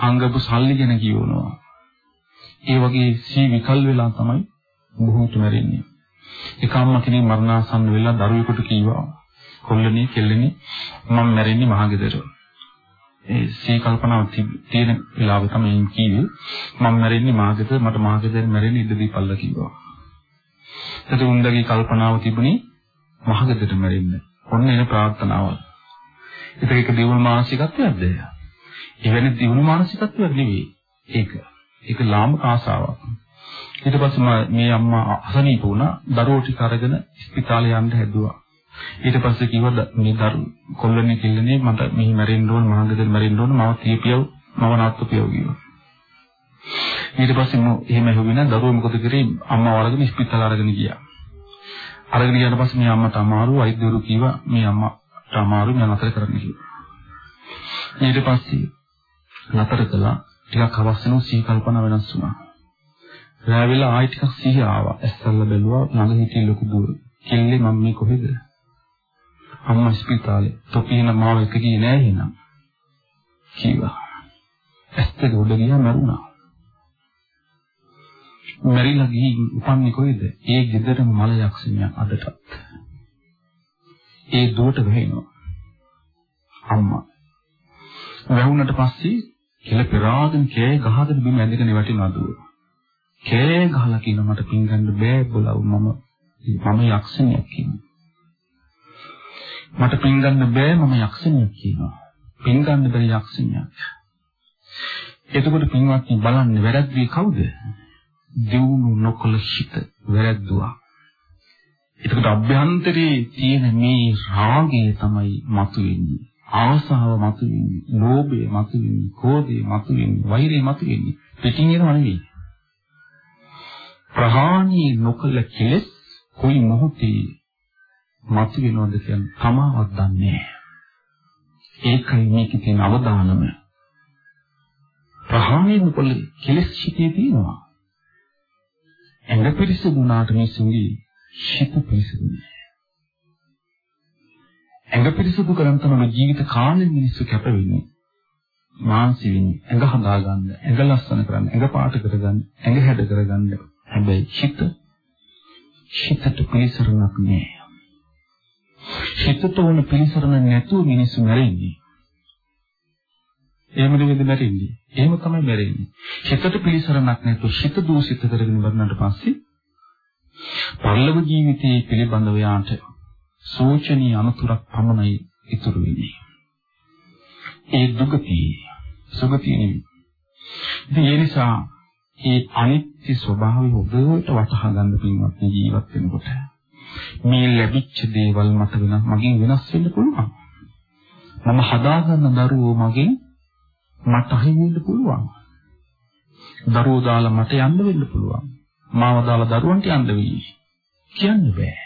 හංගපු සල්ලි ගැන කියවනවා. ඒ වගේ සී විකල් වෙලා තමයි බොහෝට මැරෙන්නේ. එක අම්මා කෙනෙක් මරණාසන්න වෙලා දරුවෙකුට කීවා කොල්ලනේ කෙල්ලනේ මම මැරෙන්නේ මහගෙදර. ඒ සී කල්පනාව තියෙන වෙලාව තමයි කිව්වේ මම මැරෙන්නේ මාගෙදර මට මාගෙදර මැරෙන්න ඉඩ දීපල්ලා කිව්වා. එතකොට උන්දගේ කල්පනාව තිබුණේ මහගෙදර මැරෙන්න. ඔන්න එන ප්‍රාර්ථනාව. ඒක එක දියුණු මානසිකත්වයක්ද? එවැනි දියුණු මානසිකත්වයක් නෙවෙයි. ඒක. ඒක ලාමක ආසාවක්. ඊට පස්සේ මේ අම්මා අසනීප වුණා දරුවෝ ටික අරගෙන ස්පිතාලේ යන්න හැදුවා. ඊට පස්සේ කිව්වා මේ දරු කොල්ලනේ කිල්ලනේ මට මෙහි මැරෙන්න ඕන මහගෙදර මැරෙන්න ඕන මම තියපියව මම නාත්තපියව කිව්වා. ඊට පස්සේ මම එහෙම හෙව්වේ දරුවෝ මොකද කරේ අම්මා වරගෙන ස්පිතාල අරගෙන ගියා. අරගෙන ගියාට පස්සේ මේ අම්මට අමාරු වෛද්‍යවරු කිව්වා මේ අම්මට අමාරු මම නතර කරන්න කිව්වා. ඊට පස්සේ නතර කළා ටිකක් අවස් වෙනවා සී කල්පනා වෙනස් වුණා. රෑ වෙලා ආයි ටිකක් සිහිය ආවා. ඇස්සල්ල බැලුවා ළඟ හිටිය ලොකු දුව. කිල්ලේ මම මේ කොහෙද? අම්මා ස්පිතාලේ. තොපින මාව එක ගියේ නෑ එහෙනම්. කීවා. ඇස් දෙක උඩ ගියා මරුණා. මැරිලා ගිහින් උපන්නේ කොහෙද? ඒ ගෙදරම මල යක්ෂණියක් අදටත්. ඒ දුවට වැහෙනවා. අම්මා. වැහුණට පස්සේ කෙල පෙරාගෙන කෑ ගහගෙන බිම ඇඳගෙන වැටෙනවා දුව. කෑ ගහලා කියන මට පිංගන්න බෑ බොලව මම මම යක්ෂණියක් කියනවා. මට පිංගන්න බෑ මම යක්ෂණියක් කියනවා. පිංගන්න බැරි යක්ෂණියක්. එතකොට පින්වත්නි බලන්න වැරද්දේ කවුද? දියුණු නොකළ හිත වැරද්දුවා. එතකොට අභ්‍යන්තරයේ තියෙන මේ රාගය තමයි මතුවෙන්නේ. ආසාව මතුවෙන්නේ, ලෝභය මතුවෙන්නේ, ක්‍රෝධය මතුවෙන්නේ, වෛරය මතුවෙන්නේ. පිටින් එනව නෙවෙයි. ප්‍රහාණී නොකළ කෙලෙස් කොයි මොහොතේ මතුවෙනවද කියන්නේ තමාවත් දන්නේ නැහැ. ඒකයි මේකේ තියෙන අවදානම. ප්‍රහාණී නොකළ කෙලෙස් හිතේ තියෙනවා. ඇඟ පිරිසුදුනාට මිනිසුන්ගේ හිත පිරිසුදුනේ. ඇඟ පිරිසුදු කරන් තමයි ජීවිත කාලෙ මිනිස්සු කැප වෙන්නේ. මානසි වෙන්නේ ඇඟ හදාගන්න, ඇඟ ලස්සන කරන්න, ඇඟ පාට කරගන්න, ඇඟ හැඩ කරගන්න. හැබැයි හිත හිතට පිළිසරණක් නෑ. හිතට ඕන පිළිසරණ නැතුව මිනිස්සු මැරෙන්නේ. එහෙම නෙවෙයිද මැරෙන්නේ? එහෙම තමයි මැරෙන්නේ. හිතට පිළිසරණක් නැතුව හිත දූෂිත කරගෙන මරණට පස්සේ පරලොව ජීවිතයේ පිළිබඳව යාට සෝචනීය අනතුරක් පමණයි ඉතුරු වෙන්නේ. ඒ දුගතිය සුගතිය නෙවෙයි. ඉතින් ඒ නිසා ඒ අනිත්‍ය ස්වභාවය හොඳට වටහා ගන්න පින්වත් ජීවත් වෙනකොට මේ ලැබිච්ච දේවල් මට වෙනස් මගෙන් වෙනස් වෙන්න පුළුවන්. මම හදාගන්න දරුවෝ මගෙන් මට අහිමි වෙන්න පුළුවන්. දරුවෝ දාලා මට යන්න වෙන්න පුළුවන්. මාව දාලා දරුවන්ට යන්න වෙයි. කියන්න බෑ.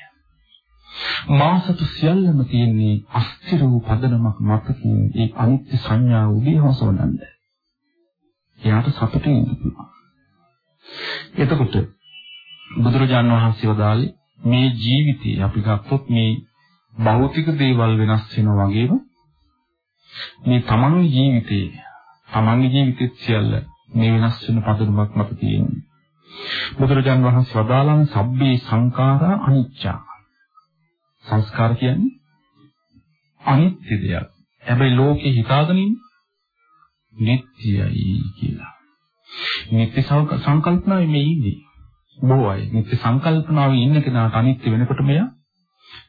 මාසතු සියල්ලම තියෙන්නේ අස්තිර වූ පදනමක් මත කියන ඒ අනිත්‍ය සංඥාව උදී හොසවනන්ද. එයාට සතුටින් ඉන්න පුළුවන්. එතකොට බුදුරජාන් වහන්සේ වදාළේ මේ ජීවිතේ අපි ගත්තොත් මේ භෞතික දේවල් වෙනස් වෙනවා වගේම මේ තමන්ගේ ජීවිතේ තමන්ගේ ජීවිතෙත් සියල්ල මේ වෙනස් වෙන පදනමක් මත තියෙන්නේ. බුදුරජාන් වහන්සේ වදාළන සබ්බේ සංඛාරා අනිච්චා. සංස්කාර කියන්නේ අනිත්‍ය දෙයක්. හැබැයි ලෝකේ හිතාගෙන නිට්ටයයි කියලා. නිත්‍ය සංකල්පනාවේ මේ ඉන්නේ. බොහෝ අය නිත්‍ය සංකල්පනාවේ ඉන්න කෙනාට අනිත්‍ය වෙනකොට මෙයා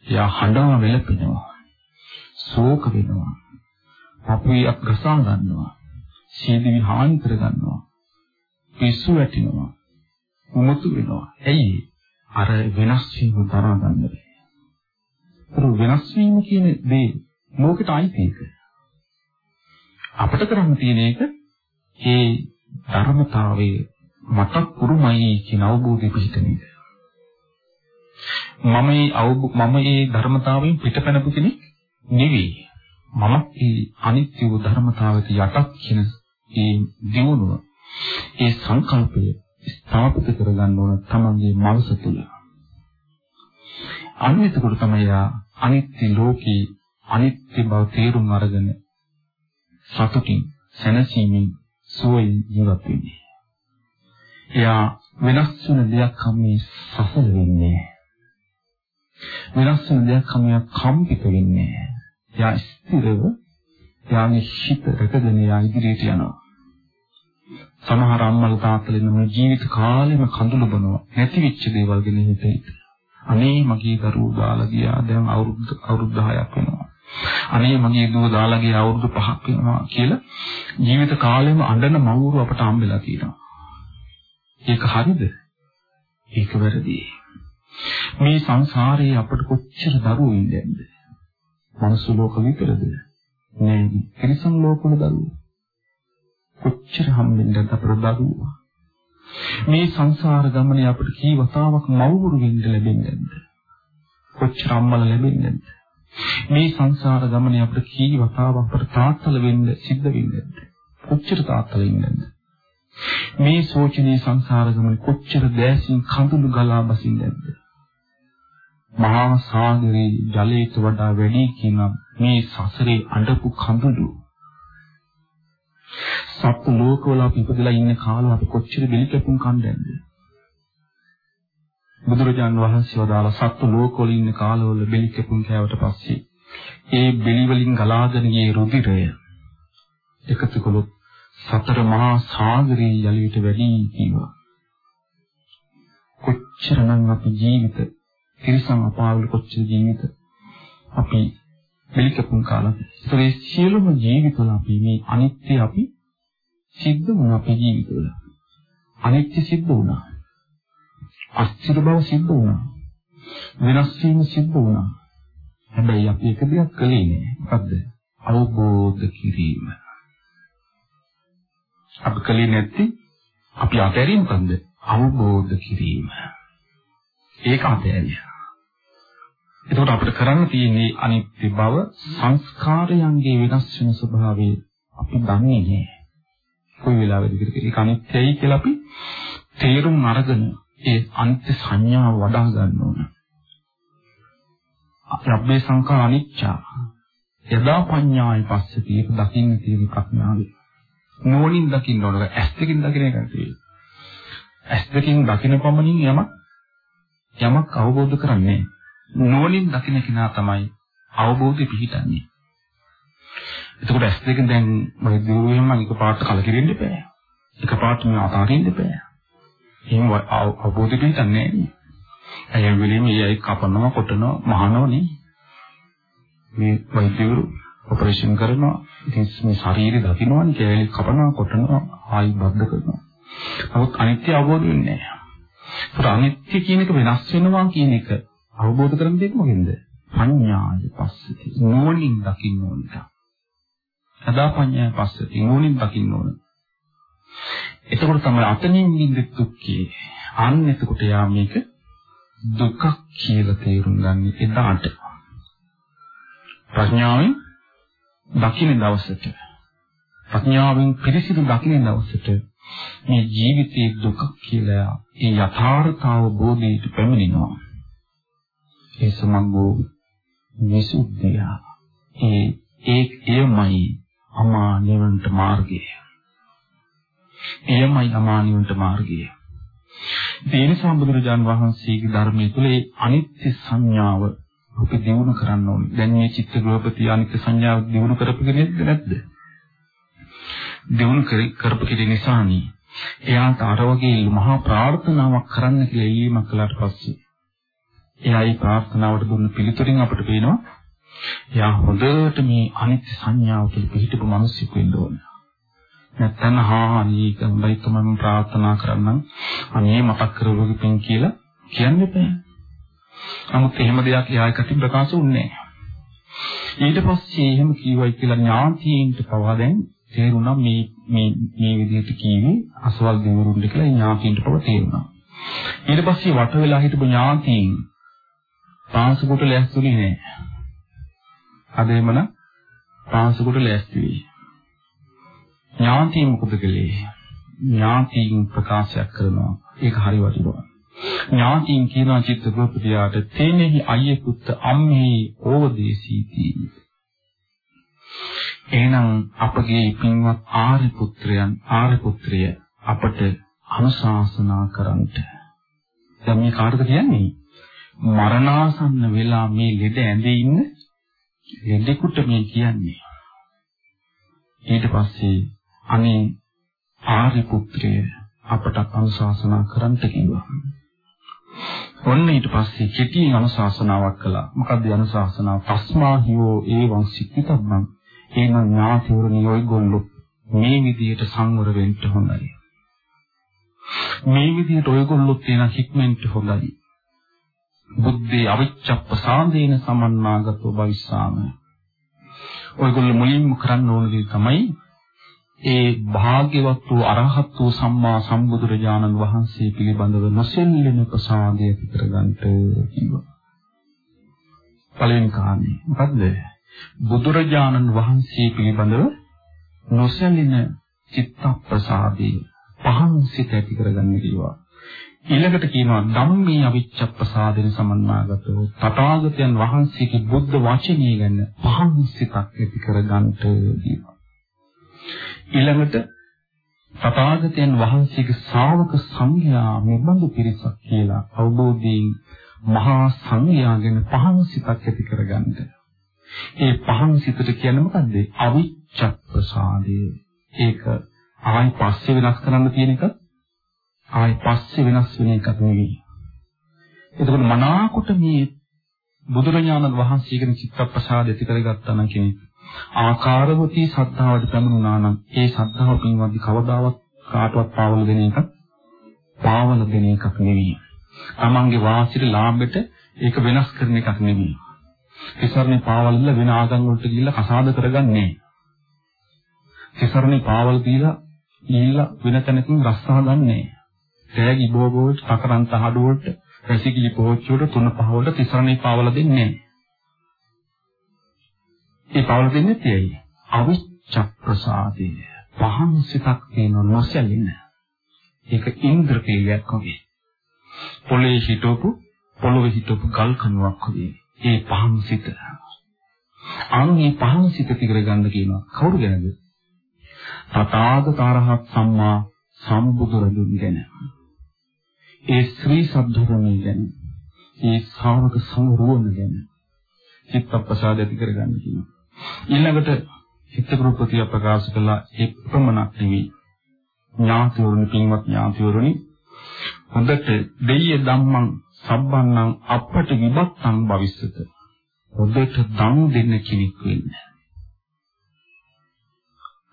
එයා හඬා වෙලපෙනවා. ශෝක වෙනවා. අපියක් ගසා ගන්නවා. සීදිවි හානි කර ගන්නවා. පිස්සු වැටෙනවා. උමතු වෙනවා. ඇයි? අර වෙනස් වීම තරහ ගන්න බැහැ. අර වෙනස් වීම කියන දේ ලෝකෙට අයිති එක. අපිට කරන්න තියෙන එක ඒ ධර්මතාවයේ මට කුරුමයි කියන අවබෝධය පිහිටන එක. මම මේ මම මේ ධර්මතාවයෙන් පිටපැනපු කෙනෙක් නෙවෙයි. මම මේ අනිත්‍ය වූ ධර්මතාවයට යටත් කියන ඒ දියුණුව ඒ සංකල්පය ස්ථාපිත කරගන්න ඕන තමන්ගේ මනස තුළ. අනිත්‍යකට තමයි අනිත්‍ය ලෝකේ අනිත්‍ය බව තේරුම් අරගෙන සතුටින් සැනසීමෙන් සුවයෙන් ජීවත් වෙන්නේ. එයා වෙනස් වෙන දෙයක් හැමේ සසල වෙන්නේ. වෙනස් වෙන දෙයක් හැමේ කම්පිත වෙන්නේ. එයා ස්ථිරව එයාගේ හිත රැකගෙන එයා ඉදිරියට යනවා. සමහර අම්මලා තාත්තලා ඉන්න ජීවිත කාලෙම කඳුළු බනවා නැති වෙච්ච දේවල් ගැන හිතේ. අනේ මගේ දරුවෝ දාලා ගියා දැන් අවුරුදු අවුරුදු 10ක් වෙනවා. අනේ මගේ දුව දාලා ගියා අවුරුදු 5ක් වෙනවා කියලා ජීවිත කාලෙම අඬන මවුරු අපට හම්බෙලා තියෙනවා. ඒක හරිද? ඒක වැරදි. මේ සංසාරයේ අපට කොච්චර දරුවෝ ඉන්නේද? මනුස්ස ලෝක විතරද? නෑ. ත්‍රිසං ලෝකවල දරුවෝ. කොච්චර හම්බෙන්නද අපට දරුවෝ? මේ සංසාර ගමනේ අපිට කී වතාවක් මව්වරු වෙන්න ලැබෙන්නේ නැද්ද? කොච්චර අම්මලා ලැබෙන්නේ නැද්ද? මේ සංසාර ගමනේ අපිට කී වතාවක් අපිට තාත්තල වෙන්න සිද්ධ වෙන්නේ නැද්ද? කොච්චර තාත්තල ඉන්නේ නැද්ද? මේ සෝචනීය සංසාර ගමනේ කොච්චර දැසින් කඳුළු ගලා බසින්නේ නැද්ද? මහා සාගරේ ජලයට වඩා වැඩි කියන මේ සසරේ අඬපු කඳුළු සත්ත්ව ලෝකවල අපි ඉපදලා ඉන්න කාලේ අපි කොච්චර බෙලි කැපුම් කණ්ඩායම්ද බුදුරජාන් වහන්සේ වදාළ සත්ත්ව ලෝකවල ඉන්න කාලවල බෙලි කැපුම් කෑවට පස්සේ ඒ බෙලි වලින් ගලාගෙන ගිය රුධිරය එකතු කළොත් සතර මහා සාගරයේ යලියට වැඩි කීවා කොච්චරනම් අපි ජීවිත තිරසං අපාවල කොච්චර ජීවිත අපි බෙලි කැපුම් කාලා ඒ සියලුම ජීවිතවල අපි මේ අනිත්‍ය අපි සිද්ධ වුණා අපේ ජීවිතවල. අනිත්‍ය සිද්ධ වුණා. අස්තිර බව සිද්ධ වුණා. වෙනස් වීම සිද්ධ වුණා. හැබැයි අපි එක දෙයක් කළේ නෑ. මොකද්ද? අවබෝධ කිරීම. අපි කළේ නැති අපි අතහැරිය මොකද්ද? අවබෝධ කිරීම. ඒක අතහැරියා. එතකොට අපිට කරන්න තියෙන්නේ අනිත්‍ය බව සංස්කාරයන්ගේ වෙනස් වෙන ස්වභාවය අපි දන්නේ නැහැ. කොයි වෙලාවෙද ඒක අනිත්‍යයි කියලා අපි තේරුම් අරගෙන ඒ අනිත්‍ය සංඥාව වඩා ගන්න ඕන. රබ්බේ සංඛාර අනිච්චා. යදා පඤ්ඤායි පස්සති ඒක දකින්න තියෙන ප්‍රඥාවයි. නෝනින් දකින්න ඕන. ඇස් දෙකින් දකින්න එක නෙවෙයි. ඇස් දෙකින් දකින්න පමණින් යමක් යමක් අවබෝධ කරන්නේ නෝනින් දකින්න කෙනා තමයි අවබෝධය පිහිටන්නේ. එතකොට ඇස් දෙක දැන් මම දිනුවෙම මම එකපාරට කලකිරෙන්න එපා. එකපාරට මම අතාරින්න එපා. එහෙම අවබෝධ දෙන්නේ නැහැ. ඇයි වෙලෙම ඒ කපනවා කොටනවා මහනවනේ. මේ වෛද්‍යවරු ඔපරේෂන් කරනවා. ඉතින් මේ ශරීරය දකින්නවනේ කෑලි කපනවා කොටනවා ආයි බද්ධ කරනවා. නමුත් අනිත්‍ය අවබෝධ වෙන්නේ නැහැ. ඒත් අනිත්‍ය කියන එක වෙනස් වෙනවා කියන එක අවබෝධ කරගන්න දෙයක් මොකෙන්ද? පඤ්ඤාය පස්සති. නෝනින් දකින්න ඕනේ. සදාපඤ්ඤය පස්සති නෝනින් දකින්න ඕන. එතකොට තමයි අතනින් නිින්ද දුක්ඛේ. අන්න එතකොට යා මේක දුක්ඛ කියලා තේරුම් ගන්න එදාට. ප්‍රඥාවෙන් දකින්න දවසට ප්‍රඥාවෙන් පිරිසිදු දකින්න දවසට මේ ජීවිතයේ දුක කියලා ඒ යථාර්ථතාව බෝධියට පැමිණෙනවා. ඒ සමග්ගෝ විසුද්ධිය. ඒ ඒ එයමයි අමා නිවනට මාර්ගය. එයමයි අමා නිවනට මාර්ගය. ඒ නිසා බුදුරජාන් වහන්සේගේ ධර්මයේ තුල ඒ අනිත්‍ය සංඥාව අපි දිනු කරන්න ඕනේ. දැන් මේ චිත්ත ගෘහපති අනිත්‍ය සංඥාව දිනු කරපගෙන නැද්ද? දිනු කරපු කෙරේ නිසානේ එයාට අර වගේ මහා ප්‍රාර්ථනාවක් කරන්න කියලා ඉල්ලීමක් කළාට පස්සේ එයා ඒ ප්‍රාර්ථනාවට දුන්න පිළිතුරින් අපිට පේනවා එයා හොඳට මේ අනිත්‍ය සංඥාව තුළ පිහිටපු මිනිස්සෙක් වෙන්න ඕන. නැත්තම් හා අනේක හොඳයි තමයි ප්‍රාර්ථනා කරන්නම් අනේ මතක් කරගන්න පින් කියලා කියන්න බෑ. නමුත් එහෙම දෙයක් එයා කටින් ප්‍රකාශ වුණේ නැහැ. ඊට පස්සේ එහෙම කීවයි කියලා ඥාතීන්ට පවා දැන් තේරුණා මේ මේ මේ විදිහට කීවේ අසවල් දෙවිවරුන්ට කියලා ඥාතීන්ට පව තේරුණා. ඊට පස්සේ වට වෙලා හිටපු ඥාතීන් පාසුකට ලැස්තුනේ නැහැ. අද එමන පාසුකට ලැස්ති වෙයි. ඥාතීන් මොකද කළේ? ඥාතීන් ප්‍රකාශයක් කරනවා. ඒක හරි වටිනවා. ඥාතීන් කියනවා චිත්ත ගෝපතියාට තේනෙහි අයිය පුත්ත අම්මේ ඕවදේසීති. එහෙනම් අපගේ පින්වත් ආර්ය පුත්‍රයන් ආර්ය පුත්‍රය අපට අනුශාසනා කරන්නට. දැන් මේ කාටද කියන්නේ? මරණාසන්න වෙලා මේ ලෙඩ ඇඳේ ඉන්න ලෙඩෙකුට මේ කියන්නේ. ඊට පස්සේ අනේ ආර්ය පුත්‍රය අපට අනුශාසනා කරන්නට කිව්වා. ඔන්න ඊට පස්සේ කෙටියෙන් අනුශාසනාවක් කළා. මොකක්ද අනුශාසනාව? තස්මා හියෝ ඒවං සික්කිතබ්බං. එහෙනම් ඥාතිවරණි ඔයගොල්ලෝ මේ විදියට සංවර වෙන්න හොඳයි. මේ විදියට ඔයගොල්ලොත් එන හික්මෙන්ට හොඳයි. බුද්ධේ අවිච්ඡප්පසාදේන සමන්නාගතෝ භවිස්සාම. ඔයගොල්ලෝ මුලින්ම කරන්න ඕන දේ තමයි ඒ භාග්‍යවත් වූ අරහත් වූ සම්මා සම්බුදුරජාණන් වහන්සේ පිළිබඳව නොසෙල්ලෙන ප්‍රසාදය ඇති කරගන්නට කිව්වා. පළවෙනි කාරණේ මොකද්ද? බුදුරජාණන් වහන්සේ පිළිබඳව නොසැලෙන චිත්ත ප්‍රසාදේ පහන් සිත ඇති කරගන්න කිව්වා. ඊළඟට කියනවා ධම්මේ අවිච්ඡප්පසාදෙන සමන්නාගතෝ තථාගතයන් වහන්සේගේ බුද්ධ වචනය ගැන පහන් සිතක් ඇති කරගන්නට කියනවා. ඊළඟට තථාගතයන් වහන්සේගේ ශ්‍රාවක සංඝයා මෙබඳු පිරිසක් කියලා අවබෝධයෙන් මහා සංඝයා ගැන පහන් සිතක් ඇති කරගන්නට. ඒ පහන් සිතට කියන්නේ මොකද්ද? අවිච්ඡප්පසාදය. ඒක ආයි පස්සේ වෙනස් කරන්න තියෙන එක ආයි පස්සේ වෙනස් වෙන එකක් නෙවෙයි. එතකොට මනාකොට මේ බුදුරජාණන් වහන්සේගෙන චිත්තප්‍රසාද ඇති කරගත්තා නම් කෙනෙක් ආකාරවතී සද්ධාවට පැමිණුණා නම් ඒ සද්ධාව පින්වත්දි කවදාවත් කාටවත් පාවල දෙන එකක් පාවල දෙන එකක් නෙවෙයි. තමන්ගේ වාසියට ලාභයට ඒක වෙනස් කරන එකක් නෙවෙයි. තිසරණේ පාවල දීලා වෙන ආගම් වලට ගිහිල්ලා කසාද කරගන්නේ. තිසරණේ පාවල දීලා ගිහිල්ලා වෙන තැනකින් රස්සා ගන්නෑ. තෑගි බෝබ වලට, තකරන් තහඩු වලට, රැසිකිලි පෝච්චි වලට තුන පහ වලට තිසරණේ පාවල දෙන්නේ නැහැ. ඒ පාවල දෙන්නේ ඇයි? අවිච්ඡප්‍රසාදය. පහන් සිතක් තියෙන නොසැලෙන. ඒක ඉන්ද්‍රකීලයක් වගේ. පොළේ හිටවපු පොළොවේ හිටවපු ගල් කණුවක් වගේ. ඒ පහන් සිත. අන්නේ පහන් සිත තිකර ගන්න කියනවා. කවුරු ගැනද? තථාගතාරහත් සම්මා සම්බුදුරජුන් ගැන. ඒ ශ්‍රී සද්ධර්මයේ ගැන. ඒ ශ්‍රාවක සංරුවන ගැන. චිත්ත ප්‍රසාද ඇති කරගන්න කියනවා. ඊළඟට චිත්තකෘපතිය ප්‍රකාශ කළා ඒ ප්‍රමණක් නෙවෙයි. ඥාතිවරුනි පින්වත් ඥාතිවරුනි හොඳට දෙය ධම්මං සම්බන්නම් අපට විභක්තං භවිස්සත. හොඳට දන් දෙන්න කෙනෙක් වෙන්න.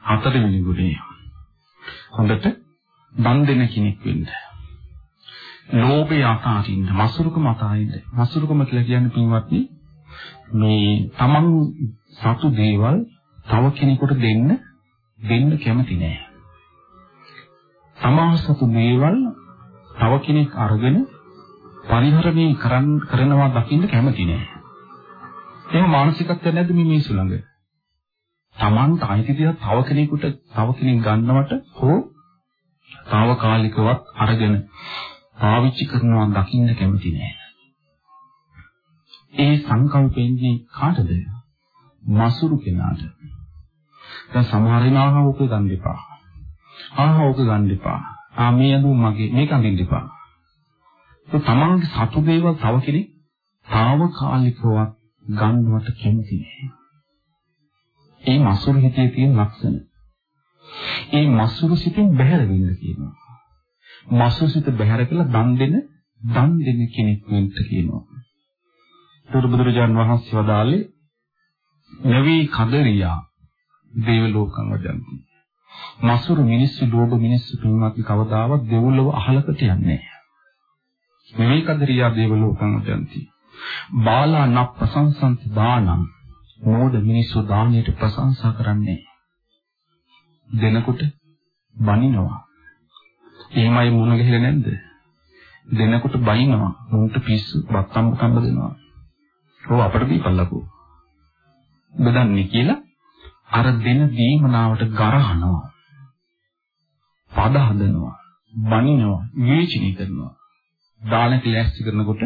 හතරවෙනි ගුණය. හොඳට දන් දෙන්න කෙනෙක් වෙන්න. ලෝභය අතාරින්න, මසුරුකම අතාරින්න. මසුරුකම කියලා කියන්නේ පින්වත්නි මේ තමන් සතු දේවල් තව කෙනෙකුට දෙන්න දෙන්න කැමති නෑ. තමා සතු දේවල් තව කෙනෙක් අරගෙන පරිහරණය කරන් කරනවා දකින්න කැමති නෑ. එහෙම මානසිකත්වයක් නැද්ද මේ මිනිස්සු ළඟ? තමන්ට අයිති දේ තව කෙනෙකුට තව කෙනෙක් ගන්නවට හෝ తాවකාලිකවත් අරගෙන පාවිච්චි කරනවා දකින්න කැමති නෑ. ඒ සංකල්පෙන්නේ කාටද? මසුරු කෙනාට. දැන් සමහර ඉනාහ ඕක ගන්න එපා. ආහ ඕක ගන්න එපා. ආ මේ ඇඳුම් මගේ මේක අඳින්න එපා. ඒ තමන්ගේ සතු දේවල් තව කෙනෙක් తాවකාලිකව ගන්නවට කැමති නෑ. ඒ මසුරු හිතේ තියෙන ලක්ෂණ. ඒ මසුරු සිතින් බැහැර වෙන්න කියනවා. මසුරු සිත බැහැර කළා දන් දෙන දන් දෙන කෙනෙක් වෙන්න කියනවා. ඒතර බුදුරජාන් වහන්සේ වදාළේ නවී කදරියා දේව ලෝකං වදන්ති. මසුරු මිනිස්සු ලෝභ මිනිස්සු පින්වත් කවදාවත් දෙව්ලොව අහලකට යන්නේ නැහැ. නවී කදරියා දේව ලෝකං වදන්ති. බාලා නප්පසංසන්ති දානං මෝඩ මිනිස්සු දානයට ප්‍රශංසා කරන්නේ දෙනකොට බනිනවා. එහෙමයි මුණ ගැහිලා නැද්ද? දෙනකොට බනිනවා. මුන්ට පිස්සු බත්තම් කම්බ දෙනවා. ඔව් අපිට දීපල්ලකෝ. බදන්නේ කියලා අර දෙන දීමනාවට ගරහනවා. පද හදනවා. බනිනවා. විවේචනය කරනවා. දාන ක්ලෑස්ටි කරනකොට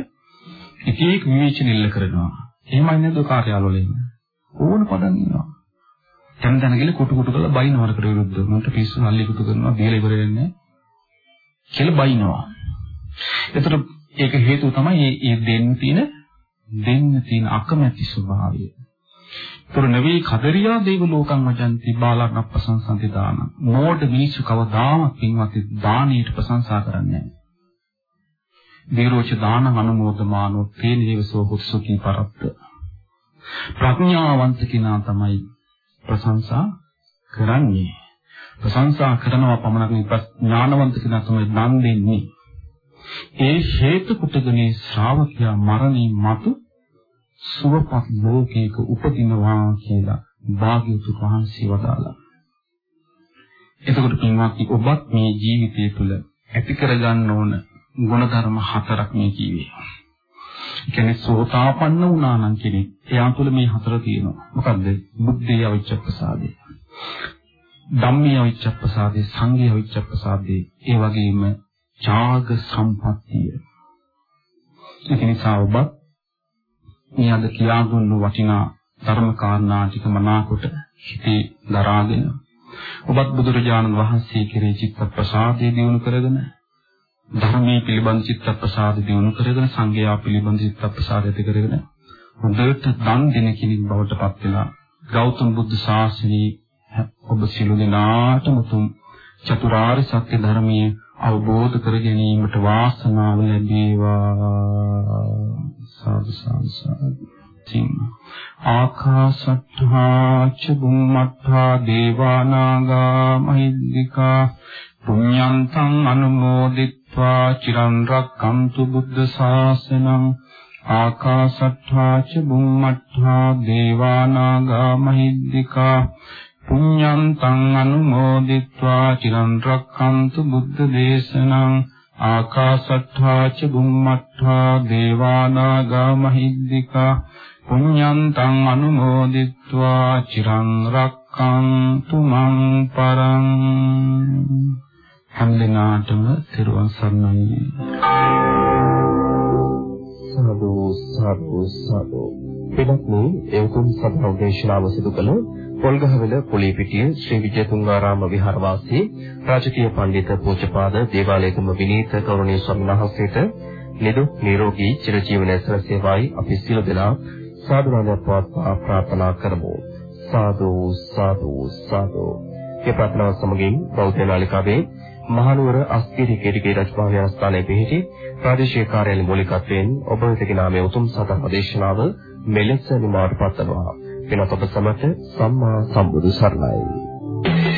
එක එක විවේචන ඉල්ල කරනවා. එහෙමයි නේද කාර්යාලවල ඉන්නේ. ඕන පදන් ඉන්නවා. දැන් දැන ගිල කුටු කුටු කරලා බයිනවරකට විරුද්ධව මන්ට පිස්සු හල්ලි කුටු කරනවා දීලා ඉවර වෙන්නේ කියලා බයිනවා. ඒතර ඒක හේතුව තමයි මේ දෙන්න තියෙන දෙන්න තියෙන අකමැති ස්වභාවය. ඒතර නවී කදරියා දේව ලෝකං වජන්ති බාලන්න ප්‍රශංසන්ති දාන. මෝඩ මිනිස්සු කවදාම පින්වත් දානීයට ප්‍රශංසා කරන්නේ නැහැ. දීරෝච දාන අනුමෝදමානෝ තේනේවසෝ හුස්සුකී පරත්ත. ප්‍රඥාවන්ත කෙනා තමයි ප්‍රශංසා කරන්නේ. ප්‍රශංසා කරනවා පමණක් නෙවෙයි ඥානවන්ත කෙනා තමයි දන් දෙන්නේ. ඒ හේතු කුටගනේ ශ්‍රාවකයා මරණින් මතු සුවපත් ලෝකයක උපදිනවා කියලා භාග්‍යවතුන් වහන්සේ වදාළා. එතකොට පින්වත්නි ඔබත් මේ ජීවිතය තුළ ඇති කරගන්න ඕන ගුණධර්ම හතරක් මේ කිව්වේ. කියන්නේ සෝතාපන්න වුණා නම් කෙනෙක් එයා තුළ මේ හතර තියෙනවා. මොකද්ද? බුද්ධිය අවිච්ඡ ප්‍රසාදේ. ධම්මිය අවිච්ඡ ප්‍රසාදේ, සංඝිය අවිච්ඡ ප්‍රසාදේ, ඒ වගේම ඡාග සම්පත්තිය. ඒක නිසා ඔබ මේ අද කියා දුන්නු වටිනා ධර්ම කාරණා ටික මනාකොට හිතේ දරාගෙන ඔබත් බුදුරජාණන් වහන්සේ කෙරේ චිත්ත ප්‍රසාදය දිනු කරගෙන ධර්මයේ පිළිබඳ චිත්ත ප්‍රසාද දිනු කරගෙන සංඝයා පිළිබඳ චිත්ත ප්‍රසාද ඇති කරගෙන හොඳට දන් දෙන කෙනෙක් බවට පත් වෙලා ගෞතම බුදු ශාසනයේ ඔබ සිළු දෙනාටම තුම් චතුරාර්ය සත්‍ය ධර්මයේ අවබෝධ කර ගැනීමට වාසනාව ලැබේවා. සාදු සාදු තින්. ආකාශත්තා ච බුම්මත්තා දේවානාගා මහිද්దికා පුඤ්ඤන්තං අනුමෝදිත්වා චිරන් රක්කන්තු බුද්ධ ශාසනං. ආකාශත්තා ච බුම්මත්තා දේවානාගා මහිද්దికා පුඤ්ඤන්තං අනුමෝදිत्वा චිරන් රක්ඛන්තු බුද්ධ දේශනං ආකාශත්ථා ච බුම්මත්ථා දේවානාගා මහිද්దికා පුඤ්ඤන්තං අනුමෝදිत्वा චිරන් රක්ඛන්තු මං පරං හැමදිනාටම සිරුවන් සරණයි. සාදු සාදු සාදු. පිටත් මේ එවුම් සභාව දේශනාව සිදු කළ පොල්ගහවෙල පොලිපිටිය ශ්‍රී විජයතුංගාරාම විහාරවාසී රාජකීය පඬිත පූජ්‍යපාද දේවාලයේකම විනීත කරුණීය ස්වාමීන් වහන්සේට නිදුක් නිරෝගී චිරජීවනයේ සැලසේවායි අපි සියලු දෙනා සාදුනාදයක් පවත්වා ප්‍රාර්ථනා කරමු. සාදු සාදු සාදු. මේ ප්‍රාර්ථනාව සමගින් බෞද්ධ නාලිකාවේ මහනුවර අස්කිරි කෙරිගේ රජභාවය ස්ථානයේ පිහිටි ප්‍රාදේශීය කාර්යාලය මූලිකත්වයෙන් ඔබ වෙතගෙන ආමේ උතුම් සතර දේශනාව මෙලෙස නිමාවට පත්වනවා. වෙනත් ඔබ සමට සම්මා සම්බුදු සරණයි.